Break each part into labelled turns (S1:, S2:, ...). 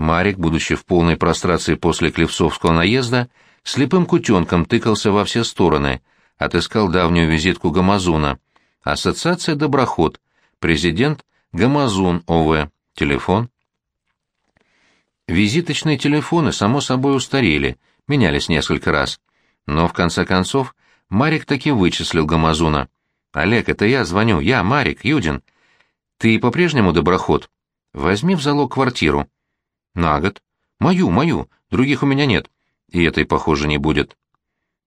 S1: Марик, будучи в полной прострации после Клевцовского наезда, слепым кутенком тыкался во все стороны, отыскал давнюю визитку Гамазуна. Ассоциация «Доброход», президент Гамазун ОВ, телефон. Визиточные телефоны, само собой, устарели, менялись несколько раз. Но, в конце концов, Марик таки вычислил Гамазуна. «Олег, это я звоню. Я, Марик, Юдин. Ты по-прежнему доброход? Возьми в залог квартиру». «На год». «Мою, мою. Других у меня нет. И этой, похоже, не будет».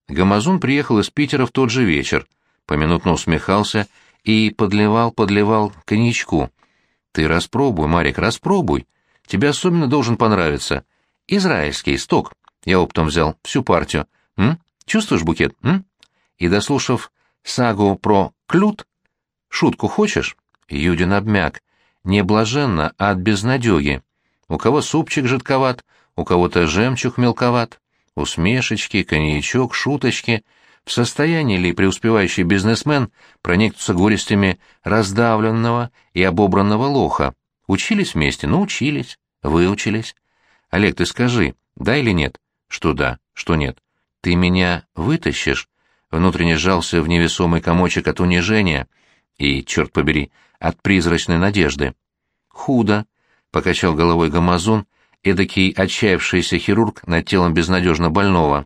S1: Гамазун приехал из Питера в тот же вечер, поминутно усмехался и подливал-подливал коньячку. «Ты распробуй, Марик, распробуй. Тебе особенно должен понравиться. Израильский, сток. Я оптом взял, всю партию. М? Чувствуешь букет, м?» И, дослушав сагу про клют, шутку хочешь? Юдин обмяк. Не блаженно, а от безнадеги. У кого супчик жидковат, у кого-то жемчуг мелковат. Усмешечки, коньячок, шуточки. В состоянии ли преуспевающий бизнесмен проникнуться горестями раздавленного и обобранного лоха? Учились вместе? Научились. Выучились. Олег, ты скажи, да или нет? Что да, что нет. Ты меня вытащишь? Внутренне сжался в невесомый комочек от унижения и, черт побери, от призрачной надежды. Худо, — покачал головой Гамазун, эдакий отчаявшийся хирург над телом безнадежно больного.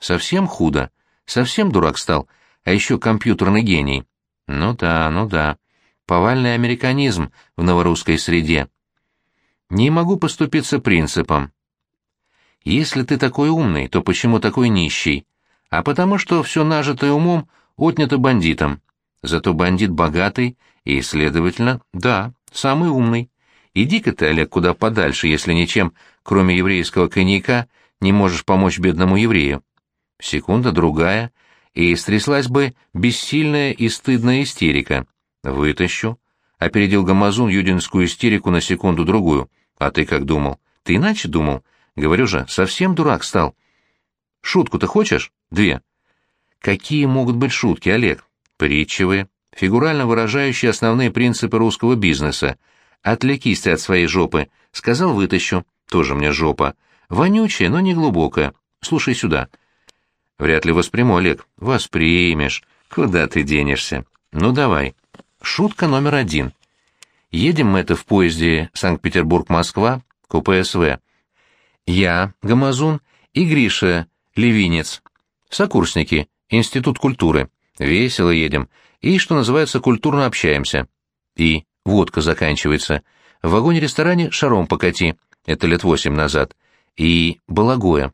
S1: Совсем худо, совсем дурак стал, а еще компьютерный гений. Ну да, ну да. Повальный американизм в новорусской среде. Не могу поступиться принципом. Если ты такой умный, то почему такой нищий? А потому что все нажитое умом отнято бандитом. Зато бандит богатый и, следовательно, да, самый умный. Иди-ка ты, Олег, куда подальше, если ничем, кроме еврейского коньяка, не можешь помочь бедному еврею. Секунда, другая, и стряслась бы бессильная и стыдная истерика. «Вытащу», — опередил Гамазун юдинскую истерику на секунду-другую. «А ты как думал? Ты иначе думал? Говорю же, совсем дурак стал. Шутку-то хочешь? Две». «Какие могут быть шутки, Олег?» «Притчевые, фигурально выражающие основные принципы русского бизнеса. Отвлекись ты от своей жопы. Сказал, вытащу. Тоже мне жопа. Вонючая, но не глубокая. Слушай сюда». «Вряд ли восприму, Олег». «Воспримешь. Куда ты денешься?» «Ну, давай». Шутка номер один. Едем мы это в поезде Санкт-Петербург-Москва, купе. Я, Гамазун, и Гриша, Левинец. Сокурсники, Институт культуры. Весело едем. И, что называется, культурно общаемся. И водка заканчивается. В вагоне-ресторане шаром покати. Это лет восемь назад. И балагоя.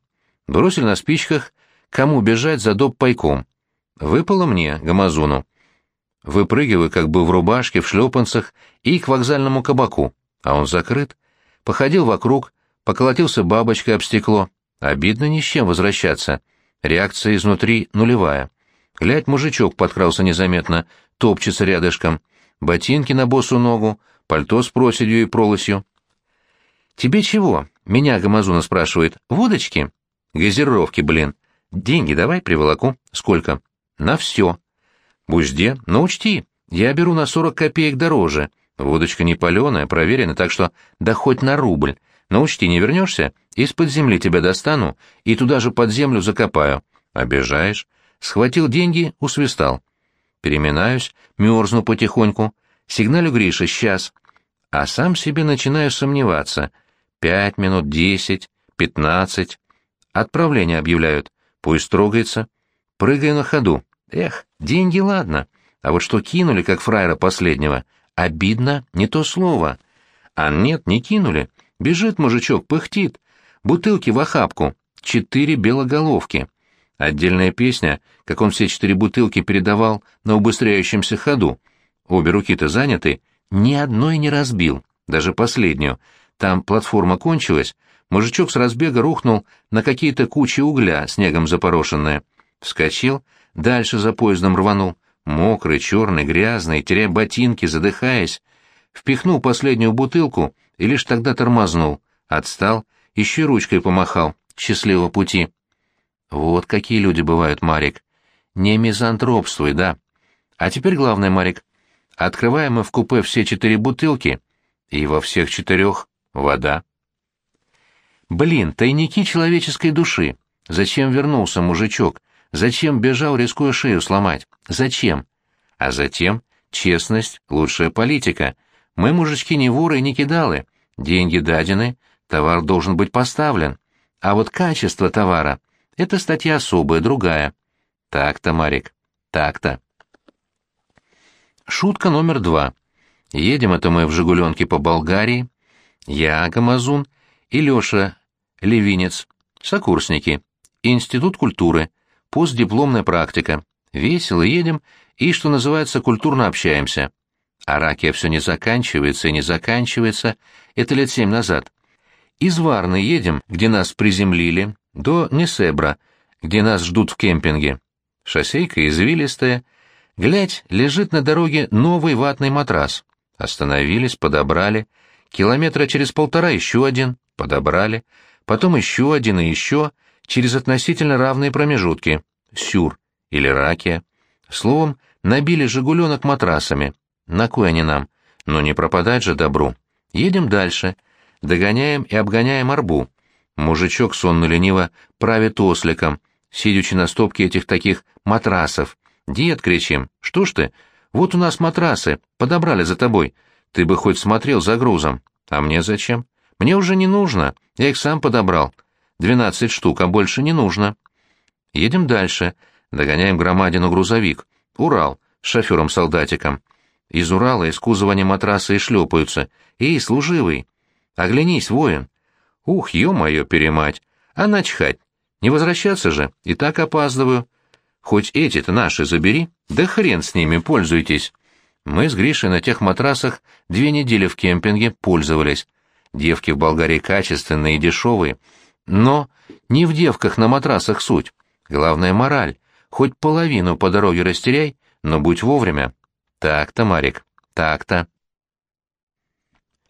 S1: Бросили на спичках, кому бежать за доп пайком. Выпало мне, Гамазуну выпрыгиваю как бы в рубашке, в шлепанцах и к вокзальному кабаку, а он закрыт. Походил вокруг, поколотился бабочкой об стекло. Обидно ни с чем возвращаться. Реакция изнутри нулевая. Глядь, мужичок подкрался незаметно, топчется рядышком. Ботинки на босу ногу, пальто с проседью и пролосью. «Тебе чего?» — меня Гамазуна спрашивает. «Водочки?» «Газировки, блин. Деньги давай приволоку. Сколько?» «На все». Бузде, но учти, я беру на сорок копеек дороже. Водочка не паленая, проверена, так что да хоть на рубль. Но учти, не вернешься, из-под земли тебя достану и туда же под землю закопаю. Обижаешь. Схватил деньги, усвистал. Переминаюсь, мерзну потихоньку. Сигналю Гриша, сейчас. А сам себе начинаю сомневаться. Пять минут, десять, пятнадцать. Отправление объявляют. Пусть трогается. Прыгаю на ходу. Эх, деньги ладно, а вот что кинули, как фраера последнего, обидно не то слово. А нет, не кинули. Бежит мужичок, пыхтит. Бутылки в охапку. Четыре белоголовки. Отдельная песня, как он все четыре бутылки передавал на убыстряющемся ходу. Обе руки-то заняты, ни одной не разбил, даже последнюю. Там платформа кончилась, мужичок с разбега рухнул на какие-то кучи угля, снегом запорошенные. Вскочил, Дальше за поездом рванул. Мокрый, черный, грязный, теряя ботинки, задыхаясь. Впихнул последнюю бутылку и лишь тогда тормознул. Отстал, еще ручкой помахал. Счастливого пути. Вот какие люди бывают, Марик. Не мизантропствуй, да. А теперь главное, Марик. Открываем мы в купе все четыре бутылки, и во всех четырех вода. Блин, тайники человеческой души. Зачем вернулся мужичок? Зачем бежал, рискуя шею сломать? Зачем? А затем честность — лучшая политика. Мы, мужички, не воры и не кидалы. Деньги дадены, товар должен быть поставлен. А вот качество товара — это статья особая, другая. Так-то, Марик, так-то. Шутка номер два. Едем это мы в «Жигуленке» по Болгарии. Я, Гамазун, и Леша, Левинец, сокурсники. Институт культуры, постдипломная практика. Весело едем и, что называется, культурно общаемся. А ракия все не заканчивается и не заканчивается. Это лет семь назад. Из Варны едем, где нас приземлили, до Несебра, где нас ждут в кемпинге. Шоссейка извилистая. Глядь, лежит на дороге новый ватный матрас. Остановились, подобрали. Километра через полтора еще один, подобрали. Потом еще один и еще, через относительно равные промежутки. Сюр или ракия. Словом, набили «Жигуленок» матрасами. На кой они нам? Но не пропадать же добру. Едем дальше. Догоняем и обгоняем арбу. Мужичок сонно-лениво правит осликом, сидячи на стопке этих таких матрасов. «Дед!» — кричим. «Что ж ты? Вот у нас матрасы, подобрали за тобой. Ты бы хоть смотрел за грузом. А мне зачем? Мне уже не нужно, я их сам подобрал. Двенадцать штук, а больше не нужно». Едем дальше. Догоняем громадину грузовик. Урал, с шофером-солдатиком. Из Урала из кузова матрасы и шлепаются. «Эй, служивый! Оглянись, воин!» «Ух, ё-моё, перемать! А начхать! Не возвращаться же, и так опаздываю. Хоть эти-то наши забери, да хрен с ними, пользуйтесь. Мы с Гришей на тех матрасах две недели в кемпинге пользовались. Девки в Болгарии качественные и дешевые. Но не в девках на матрасах суть. Главное — мораль. Хоть половину по дороге растеряй, но будь вовремя. Так-то, Марик, так-то.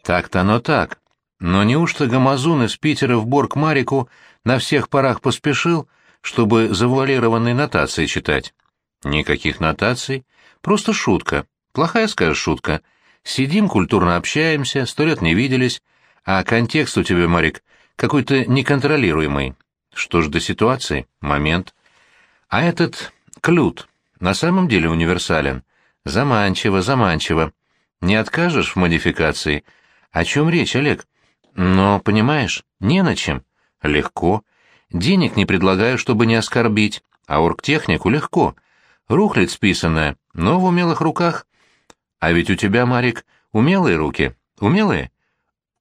S1: Так-то оно так. Но неужто Гамазун из Питера в Борг Марику на всех парах поспешил, чтобы завуалированные нотации читать? Никаких нотаций, просто шутка. Плохая, скажешь, шутка. Сидим, культурно общаемся, сто лет не виделись, а контекст у тебя, Марик, какой-то неконтролируемый. Что ж до ситуации? Момент. А этот клют на самом деле универсален. Заманчиво, заманчиво. Не откажешь в модификации? О чем речь, Олег? Но, понимаешь, не на чем. Легко. Денег не предлагаю, чтобы не оскорбить, а оргтехнику легко. Рухлядь списанная, но в умелых руках. А ведь у тебя, Марик, умелые руки. Умелые?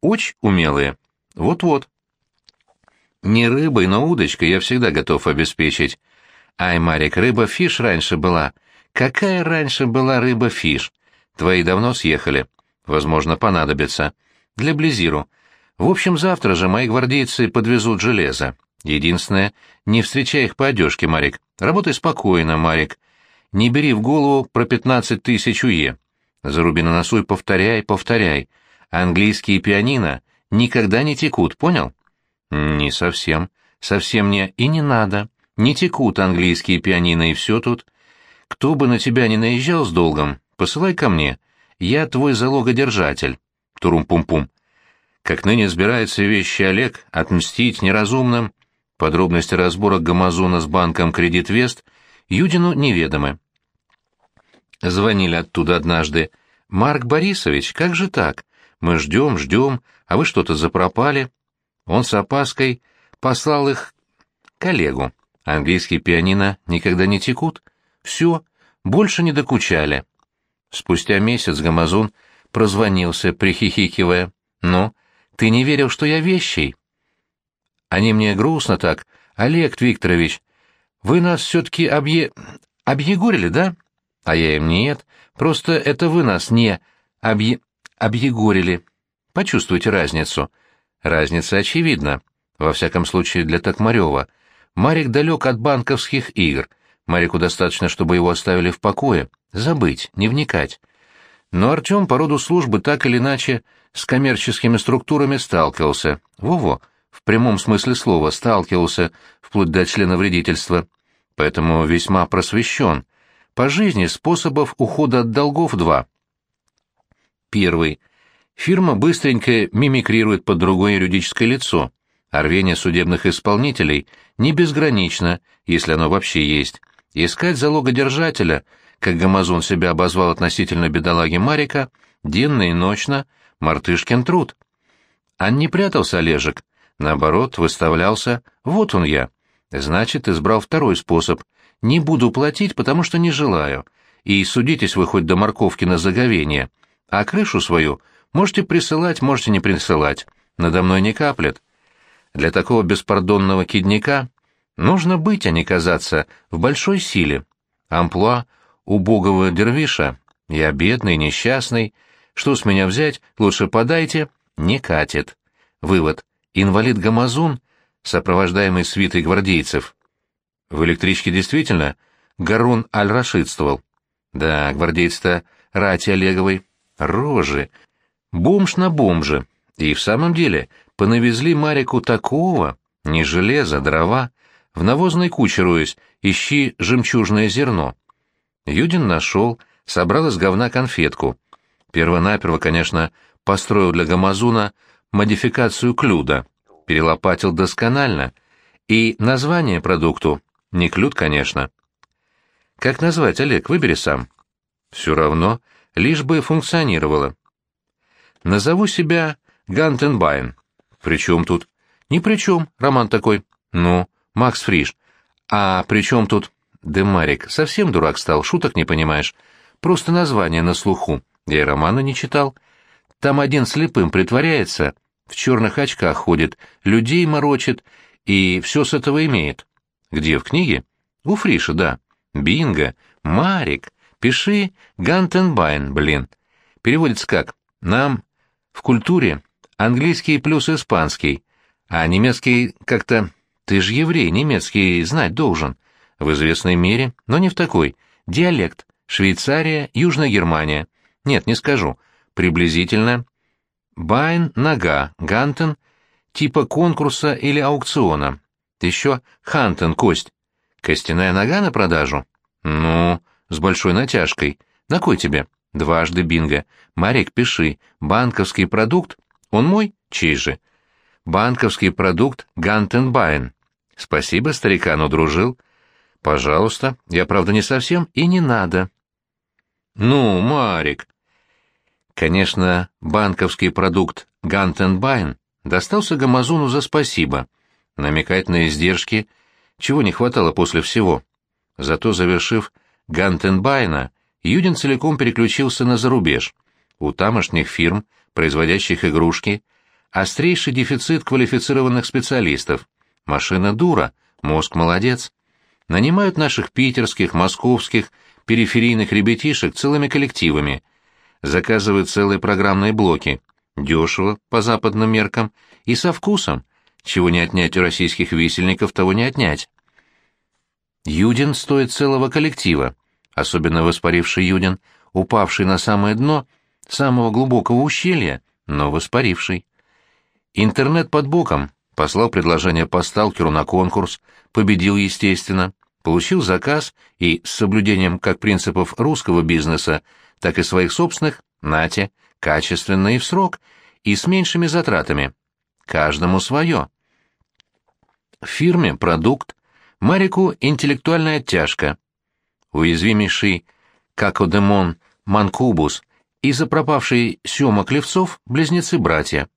S1: Очень умелые. Вот-вот. Не рыбой, но удочкой я всегда готов обеспечить. Ай, Марик, рыба-фиш раньше была. Какая раньше была рыба-фиш? Твои давно съехали. Возможно, понадобится. Для Близиру. В общем, завтра же мои гвардейцы подвезут железо. Единственное, не встречай их по одежке, Марик. Работай спокойно, Марик. Не бери в голову про пятнадцать тысяч уе. Заруби на носу и повторяй, повторяй. Английские пианино никогда не текут, понял? Не совсем. Совсем не и не надо. Не текут английские пианино, и все тут. Кто бы на тебя не наезжал с долгом, посылай ко мне. Я твой залогодержатель. Турум-пум-пум как ныне сбирается вещи Олег отмстить неразумным, подробности разбора Гамазуна с банком «Кредит Вест» Юдину неведомы. Звонили оттуда однажды. «Марк Борисович, как же так? Мы ждем, ждем, а вы что-то запропали». Он с опаской послал их коллегу. Английские пианино никогда не текут. Все, больше не докучали. Спустя месяц Гамазун прозвонился, прихихикивая. «Ну, ты не верил, что я вещий? Они мне грустно так. Олег Викторович, вы нас все-таки объе... объегорили, да? А я им нет. Просто это вы нас не объе... объегорили. Почувствуйте разницу. Разница очевидна. Во всяком случае, для Токмарева. Марик далек от банковских игр. Марику достаточно, чтобы его оставили в покое. Забыть, не вникать. Но Артем по роду службы так или иначе с коммерческими структурами сталкивался. Во-во, в прямом смысле слова сталкивался, вплоть до члена вредительства. Поэтому весьма просвещен. По жизни способов ухода от долгов два. Первый. Фирма быстренько мимикрирует под другое юридическое лицо. А рвение судебных исполнителей не безгранично, если оно вообще есть. Искать залогодержателя, как Гамазон себя обозвал относительно бедолаги Марика, денно и ночно — мартышкин труд. А не прятался Олежек, наоборот, выставлялся «вот он я». Значит, избрал второй способ — не буду платить, потому что не желаю, и судитесь вы хоть до морковки на заговение, а крышу свою можете присылать, можете не присылать, надо мной не каплет. Для такого беспардонного кидника нужно быть, а не казаться, в большой силе. Амплуа убогого дервиша, я бедный, несчастный, что с меня взять, лучше подайте, не катит. Вывод. Инвалид Гамазун, сопровождаемый свитой гвардейцев. В электричке действительно Гарун аль-Рашидствовал. Да, гвардейц-то рати Олеговой. Рожи. Бомж на бомже. И в самом деле понавезли Марику такого, не железо, дрова, в навозной куче роясь, ищи жемчужное зерно. Юдин нашел, собрал из говна конфетку. Первонаперво, конечно, построил для Гамазуна модификацию клюда, перелопатил досконально, и название продукту, не клюд, конечно. Как назвать, Олег, выбери сам. Все равно, лишь бы функционировало. Назову себя Гантенбайн. При чем тут? Ни при чем, роман такой. Ну, Макс Фриш. А при чем тут? Демарик, совсем дурак стал, шуток не понимаешь. Просто название на слуху. Я и романа не читал. Там один слепым притворяется, в черных очках ходит, людей морочит и все с этого имеет. Где, в книге? У Фриша, да. Бинго. Марик. Пиши Гантенбайн, блин. Переводится как? Нам в культуре английский плюс испанский, а немецкий как-то... Ты же еврей, немецкий знать должен. В известной мере, но не в такой. Диалект. Швейцария, Южная Германия. Нет, не скажу. Приблизительно. Bein — нога, ganten — типа конкурса или аукциона. Еще хантен — кость. Костяная нога на продажу? Ну, с большой натяжкой. На кой тебе? Дважды бинго. Марик, пиши. Банковский продукт? Он мой? Чей же? Банковский продукт Гантенбайн. Спасибо, старикан, удружил. Пожалуйста. Я, правда, не совсем, и не надо. Ну, Марик. Конечно, банковский продукт Гантенбайн достался Гамазуну за спасибо. Намекать на издержки, чего не хватало после всего. Зато, завершив Гантенбайна, Юдин целиком переключился на зарубеж. У тамошних фирм, производящих игрушки, острейший дефицит квалифицированных специалистов. Машина дура, мозг молодец. Нанимают наших питерских, московских, периферийных ребятишек целыми коллективами. Заказывают целые программные блоки. Дешево, по западным меркам, и со вкусом. Чего не отнять у российских висельников, того не отнять. Юдин стоит целого коллектива особенно воспаривший Юдин, упавший на самое дно самого глубокого ущелья, но воспаривший. Интернет под боком послал предложение по сталкеру на конкурс, победил, естественно, получил заказ и с соблюдением как принципов русского бизнеса, так и своих собственных, нате, качественно и в срок, и с меньшими затратами. Каждому свое. В фирме продукт, Марику интеллектуальная оттяжка – уязвимейший Какодемон Манкубус и запропавший Сёма Клевцов – близнецы-братья.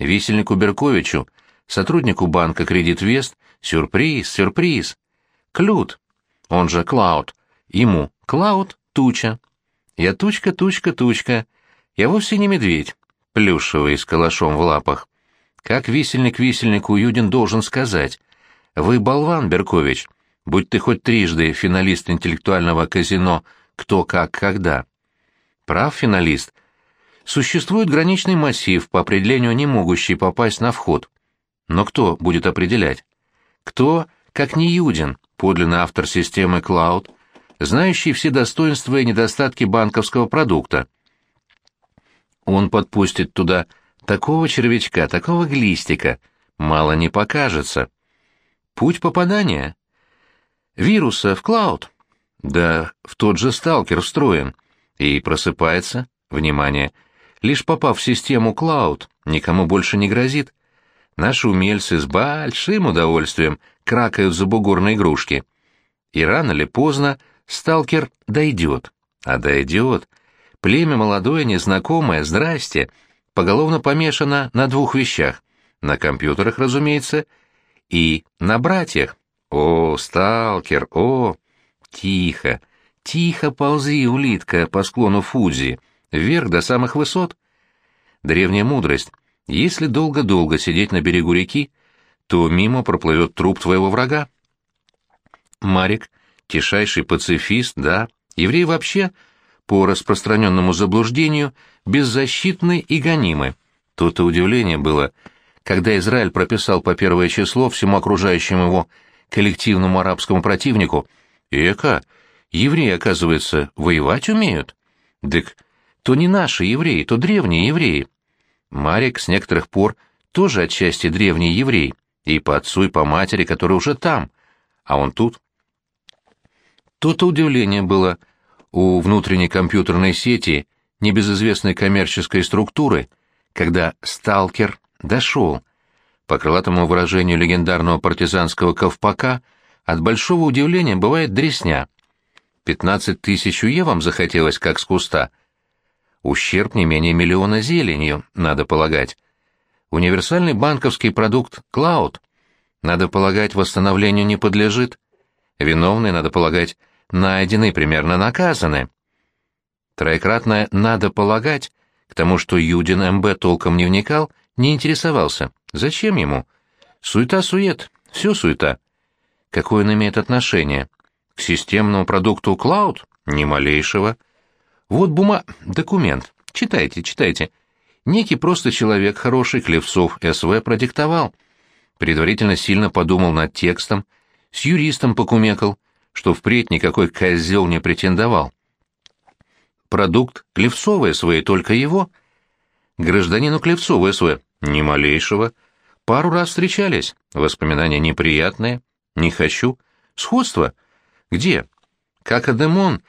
S1: Висельнику Берковичу, сотруднику банка «Кредит Вест», сюрприз, сюрприз. Клют, он же Клауд, ему Клауд – туча. Я тучка, тучка, тучка. Я вовсе не медведь, плюшевый с калашом в лапах. Как висельник висельнику Юдин должен сказать? Вы болван, Беркович, будь ты хоть трижды финалист интеллектуального казино «Кто, как, когда». Прав финалист. Существует граничный массив, по определению не могущий попасть на вход. Но кто будет определять? Кто, как не Юдин, подлинный автор системы Cloud, знающий все достоинства и недостатки банковского продукта? Он подпустит туда такого червячка, такого глистика, мало не покажется. Путь попадания Вируса в клауд? Да, в тот же сталкер встроен. И просыпается, внимание, лишь попав в систему клауд, никому больше не грозит. Наши умельцы с большим удовольствием кракают за бугорные игрушки. И рано или поздно сталкер дойдет. А дойдет. Племя молодое, незнакомое, здрасте, поголовно помешано на двух вещах. На компьютерах, разумеется, и на братьях. О, сталкер, о! Тихо, тихо ползи, улитка, по склону Фудзи, вверх до самых высот. Древняя мудрость. Если долго-долго сидеть на берегу реки, то мимо проплывет труп твоего врага. Марик, тишайший пацифист, да, еврей вообще, по распространенному заблуждению, беззащитны и гонимы. То-то удивление было, когда Израиль прописал по первое число всему окружающему его коллективному арабскому противнику, «Эка, евреи, оказывается, воевать умеют?» «Дык, то не наши евреи, то древние евреи». Марик с некоторых пор тоже отчасти древний еврей, и по отцу, и по матери, который уже там, а он тут. То-то удивление было у внутренней компьютерной сети небезызвестной коммерческой структуры, когда «сталкер» дошел. По крылатому выражению легендарного партизанского ковпака, от большого удивления бывает дресня. Пятнадцать тысяч уе вам захотелось, как с куста. Ущерб не менее миллиона зеленью, надо полагать. Универсальный банковский продукт «Клауд», надо полагать, восстановлению не подлежит. Виновные, надо полагать, найдены, примерно наказаны. Троекратное «надо полагать» к тому, что Юдин МБ толком не вникал, не интересовался. Зачем ему? Суета-сует, все суета. Какое он имеет отношение? К системному продукту Cloud? Ни малейшего. Вот бума... документ. Читайте, читайте. Некий просто человек, хороший, Клевцов, СВ, продиктовал. Предварительно сильно подумал над текстом, с юристом покумекал, что впредь никакой козел не претендовал. Продукт Клевцова СВ, только его — Гражданину Клевцову СВ ни малейшего. Пару раз встречались. Воспоминания неприятные. Не хочу. Сходство? Где? Как Адемон,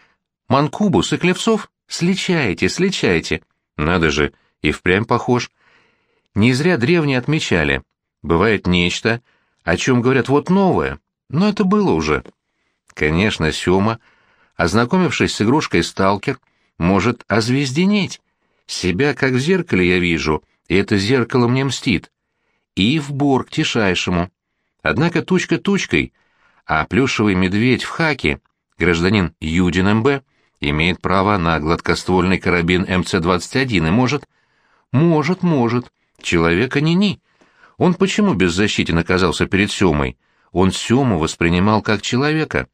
S1: Манкубус и Клевцов? Сличайте, сличайте. Надо же, и впрямь похож. Не зря древние отмечали. Бывает нечто, о чем говорят вот новое, но это было уже. Конечно, Сёма, ознакомившись с игрушкой «Сталкер», может озвезденеть, себя как в зеркале я вижу, и это зеркало мне мстит. И в борг тишайшему. Однако тучка тучкой, а плюшевый медведь в хаке, гражданин Юдин МБ, имеет право на гладкоствольный карабин МЦ-21 и может... Может, может. Человека ни-ни. Он почему беззащитен оказался перед Семой? Он Сему воспринимал как человека.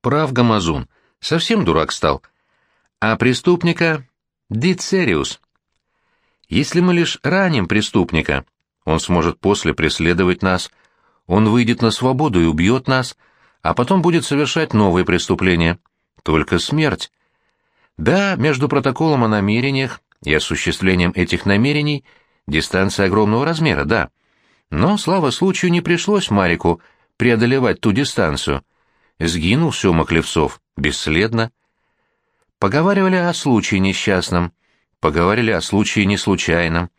S1: Прав Гамазун. Совсем дурак стал. А преступника Дицериус. Если мы лишь раним преступника, он сможет после преследовать нас, он выйдет на свободу и убьет нас, а потом будет совершать новые преступления. Только смерть. Да, между протоколом о намерениях и осуществлением этих намерений дистанция огромного размера, да. Но, слава случаю, не пришлось Марику преодолевать ту дистанцию. Сгинул Сёма Клевцов, бесследно. Поговаривали о случае несчастном, поговорили о случае неслучайном.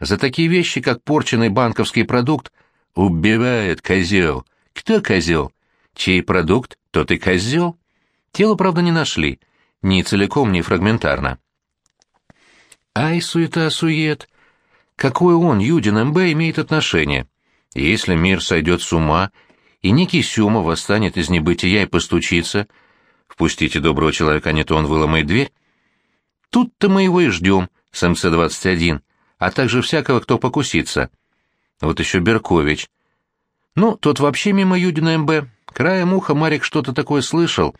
S1: За такие вещи, как порченный банковский продукт, убивает козел. Кто козел? Чей продукт, тот и козел. Тело, правда, не нашли, ни целиком, ни фрагментарно. Ай, суета-сует. Какое он, Юдин МБ, имеет отношение? Если мир сойдет с ума, и некий Сюма восстанет из небытия и постучится — Впустите доброго человека, а не то он выломает дверь. Тут-то мы его и ждем с МЦ-21, а также всякого, кто покусится. Вот еще Беркович. Ну, тот вообще мимо Юдина МБ. Краем уха Марик что-то такое слышал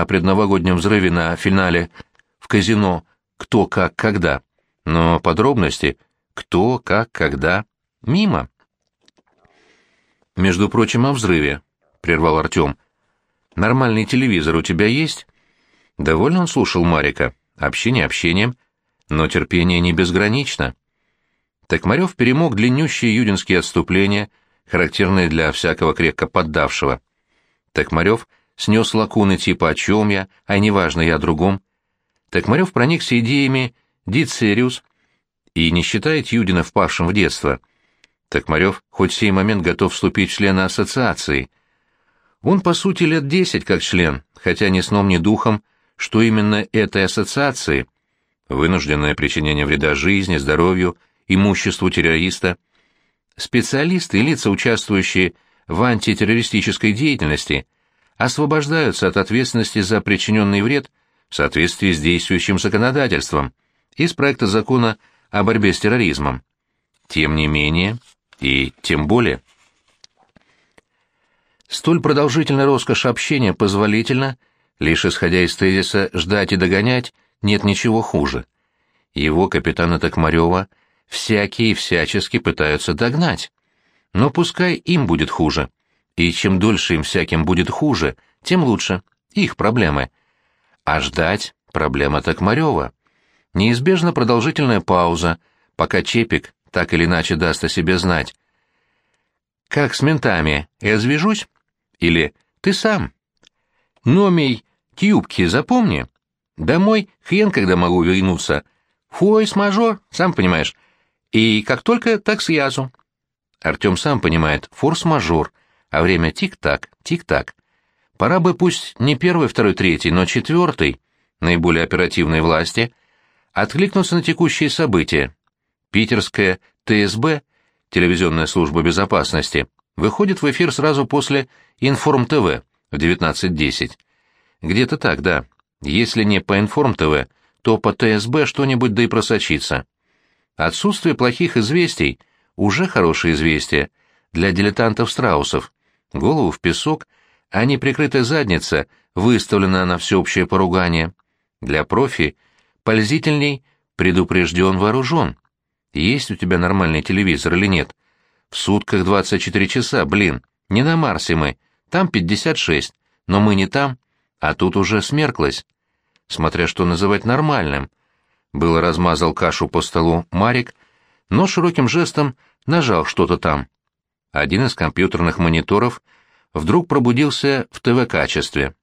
S1: о предновогоднем взрыве на финале в казино «Кто, как, когда». Но подробности «Кто, как, когда» мимо. «Между прочим, о взрыве», — прервал Артем. Нормальный телевизор у тебя есть?» Довольно он слушал Марика. Общение общением, но терпение не безгранично. Токмарев перемог длиннющие юдинские отступления, характерные для всякого крепко поддавшего. Токмарев снес лакуны типа «О чем я?», а неважно, я о другом. Токмарев проникся идеями «Дицериус» и не считает Юдина впавшим в детство. Токмарев хоть в сей момент готов вступить в члены ассоциации. Он, по сути, лет десять как член, хотя ни сном, ни духом, что именно этой ассоциации, вынужденное причинение вреда жизни, здоровью, имуществу террориста, специалисты и лица, участвующие в антитеррористической деятельности, освобождаются от ответственности за причиненный вред в соответствии с действующим законодательством из проекта закона о борьбе с терроризмом. Тем не менее, и тем более. Столь продолжительная роскошь общения позволительна, лишь исходя из тезиса «ждать и догонять» нет ничего хуже. Его, капитана Токмарева, всякие всячески пытаются догнать. Но пускай им будет хуже. И чем дольше им всяким будет хуже, тем лучше. Их проблемы. А ждать — проблема Токмарева. Неизбежна продолжительная пауза, пока Чепик так или иначе даст о себе знать. «Как с ментами? Я свяжусь?» Или «Ты сам?» «Номей, тюбки запомни. Домой хрен, когда могу вернуться. Фойс-мажор, сам понимаешь. И как только, так съязу». Артем сам понимает, форс-мажор, а время тик-так, тик-так. Пора бы пусть не первый, второй, третий, но четвертый, наиболее оперативной власти, откликнуться на текущие события, Питерская ТСБ, телевизионная служба безопасности, выходит в эфир сразу после Информ-ТВ в 19.10. Где-то так, да. Если не по Информ-ТВ, то по ТСБ что-нибудь да и просочится. Отсутствие плохих известий – уже хорошее известие для дилетантов-страусов. Голову в песок, а неприкрытая задница выставлена на всеобщее поругание. Для профи пользительней предупрежден вооружен есть у тебя нормальный телевизор или нет. В сутках 24 часа, блин, не на Марсе мы, там 56, но мы не там, а тут уже смерклось. Смотря что называть нормальным. Было размазал кашу по столу Марик, но широким жестом нажал что-то там. Один из компьютерных мониторов вдруг пробудился в ТВ-качестве.